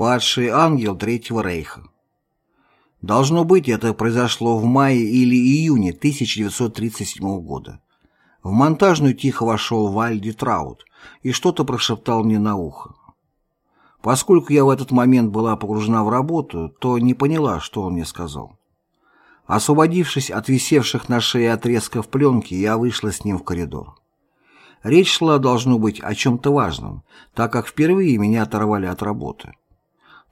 Падший ангел Третьего Рейха. Должно быть, это произошло в мае или июне 1937 года. В монтажную тихо вошел Вальди Траут и что-то прошептал мне на ухо. Поскольку я в этот момент была погружена в работу, то не поняла, что он мне сказал. Освободившись от висевших на шее отрезков пленки, я вышла с ним в коридор. Речь шла, должно быть, о чем-то важном, так как впервые меня оторвали от работы.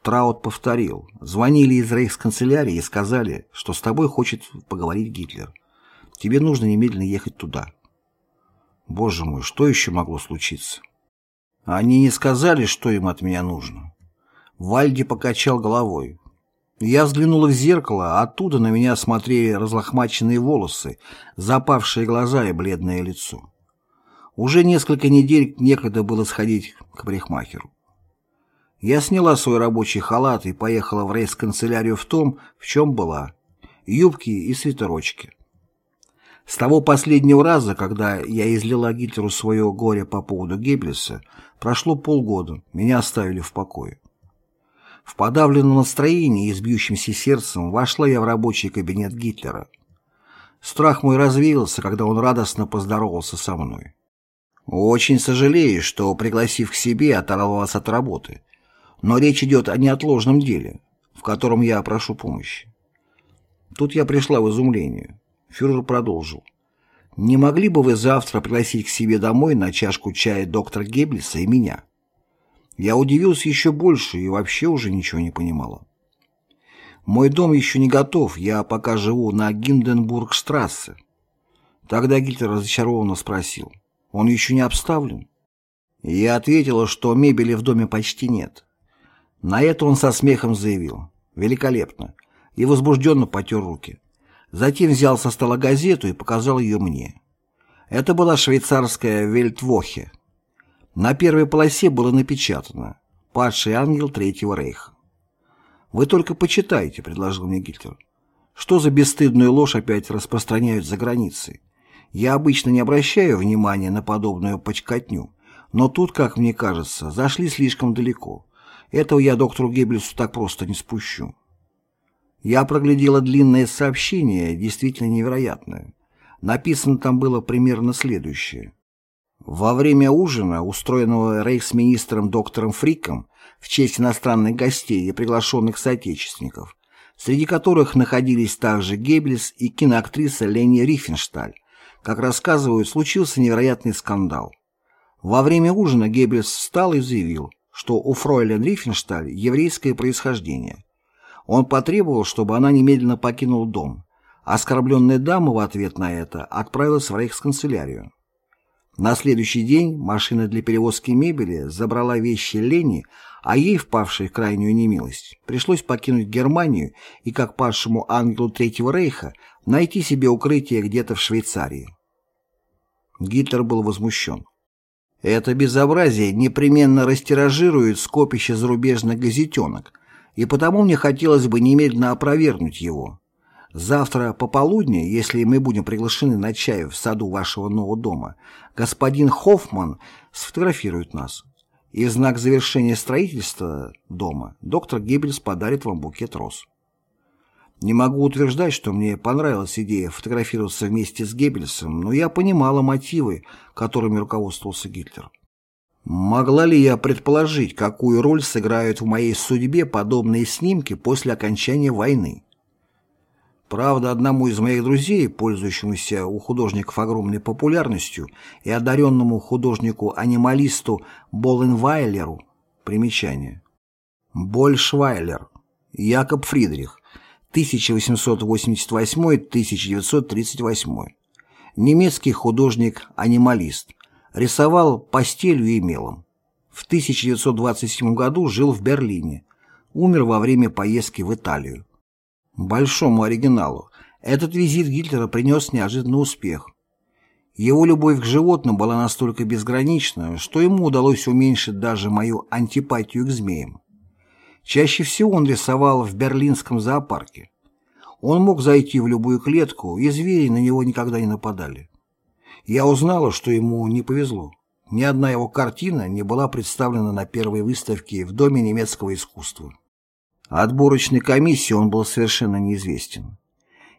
Траут повторил. Звонили из рейхсканцелярии и сказали, что с тобой хочет поговорить Гитлер. Тебе нужно немедленно ехать туда. Боже мой, что еще могло случиться? Они не сказали, что им от меня нужно. Вальди покачал головой. Я взглянула в зеркало, а оттуда на меня смотрели разлохмаченные волосы, запавшие глаза и бледное лицо. Уже несколько недель некогда было сходить к парикмахеру. Я сняла свой рабочий халат и поехала в рейс-канцелярию в том, в чем была. Юбки и свитерочки. С того последнего раза, когда я излила Гитлеру свое горе по поводу Геббельса, прошло полгода, меня оставили в покое. В подавленном настроении и с бьющимся сердцем вошла я в рабочий кабинет Гитлера. Страх мой развеялся, когда он радостно поздоровался со мной. «Очень сожалею, что, пригласив к себе, оторвал от работы. Но речь идет о неотложном деле, в котором я прошу помощи». Тут я пришла в изумление. Фюрер продолжил. «Не могли бы вы завтра пригласить к себе домой на чашку чая доктора Геббельса и меня?» Я удивился еще больше и вообще уже ничего не понимала. «Мой дом еще не готов, я пока живу на Гинденбург-штрассе». Тогда Гитлер разочарованно спросил. «Он еще не обставлен?» Я ответила, что мебели в доме почти нет. На это он со смехом заявил. «Великолепно!» и возбужденно потер руки. Затем взял со стола газету и показал ее мне. Это была швейцарская «Вельтвохе». На первой полосе было напечатано «Падший ангел Третьего Рейха». «Вы только почитайте», — предложил мне Гитлер. «Что за бесстыдную ложь опять распространяют за границей? Я обычно не обращаю внимания на подобную почкотню, но тут, как мне кажется, зашли слишком далеко. Этого я доктору Геббельсу так просто не спущу». Я проглядела длинное сообщение, действительно невероятное. Написано там было примерно следующее. Во время ужина, устроенного рейхсминистром доктором Фриком в честь иностранных гостей и приглашенных соотечественников, среди которых находились также Геббельс и киноактриса Лени Рифеншталь, как рассказывают, случился невероятный скандал. Во время ужина Геббельс встал и заявил, что у фройлен Рифеншталь еврейское происхождение – он потребовал, чтобы она немедленно покинула дом. Оскорбленная дама в ответ на это отправилась в рейхсканцелярию. На следующий день машина для перевозки мебели забрала вещи Лени, а ей, впавшей в крайнюю немилость, пришлось покинуть Германию и, как падшему ангелу Третьего Рейха, найти себе укрытие где-то в Швейцарии. Гитлер был возмущен. Это безобразие непременно растиражирует скопище зарубежных газетенок, и потому мне хотелось бы немедленно опровергнуть его. Завтра пополудни, если мы будем приглашены на чай в саду вашего нового дома, господин Хоффман сфотографирует нас. И в знак завершения строительства дома доктор Геббельс подарит вам букет роз. Не могу утверждать, что мне понравилась идея фотографироваться вместе с Геббельсом, но я понимала мотивы, которыми руководствовался Гитлер. Могла ли я предположить, какую роль сыграют в моей судьбе подобные снимки после окончания войны? Правда, одному из моих друзей, пользующемуся у художников огромной популярностью и одаренному художнику-анималисту Боленвайлеру, примечание. Большвайлер, Якоб Фридрих, 1888-1938, немецкий художник-анималист, Рисовал постелью и мелом. В 1927 году жил в Берлине. Умер во время поездки в Италию. Большому оригиналу этот визит Гитлера принес неожиданный успех. Его любовь к животным была настолько безгранична, что ему удалось уменьшить даже мою антипатию к змеям. Чаще всего он рисовал в берлинском зоопарке. Он мог зайти в любую клетку, и звери на него никогда не нападали. Я узнала, что ему не повезло. ни одна его картина не была представлена на первой выставке в Доме немецкого искусства. Отборочной комиссии он был совершенно неизвестен.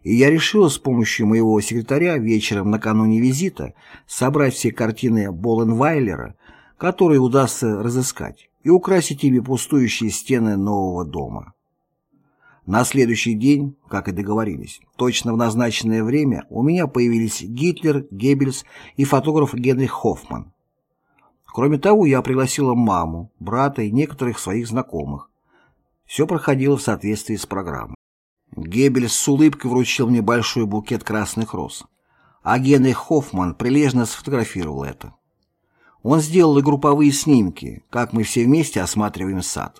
И я решил с помощью моего секретаря вечером накануне визита собрать все картины Болленвайлера, которые удастся разыскать, и украсить ими пустующие стены нового дома. На следующий день, как и договорились, точно в назначенное время у меня появились Гитлер, Геббельс и фотограф Генрих Хоффман. Кроме того, я пригласила маму, брата и некоторых своих знакомых. Все проходило в соответствии с программой. Геббельс с улыбкой вручил мне большой букет красных роз, а Генрих Хоффман прилежно сфотографировал это. Он сделал и групповые снимки, как мы все вместе осматриваем сад.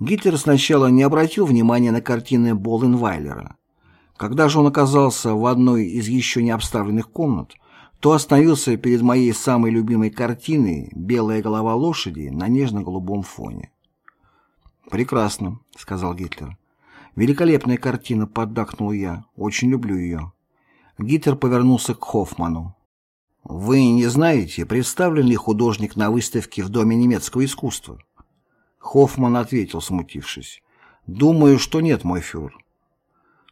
Гитлер сначала не обратил внимания на картины Болленвайлера. Когда же он оказался в одной из еще не обставленных комнат, то остановился перед моей самой любимой картиной «Белая голова лошади» на нежно-голубом фоне. «Прекрасно», — сказал Гитлер. «Великолепная картина», — поддакнул я. «Очень люблю ее». Гитлер повернулся к Хоффману. «Вы не знаете, представлен ли художник на выставке в Доме немецкого искусства?» Хоффман ответил, смутившись. «Думаю, что нет, мой фюрер».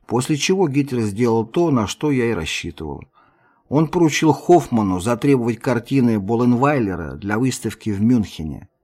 После чего Гитлер сделал то, на что я и рассчитывал. Он поручил Хоффману затребовать картины Болленвайлера для выставки в Мюнхене.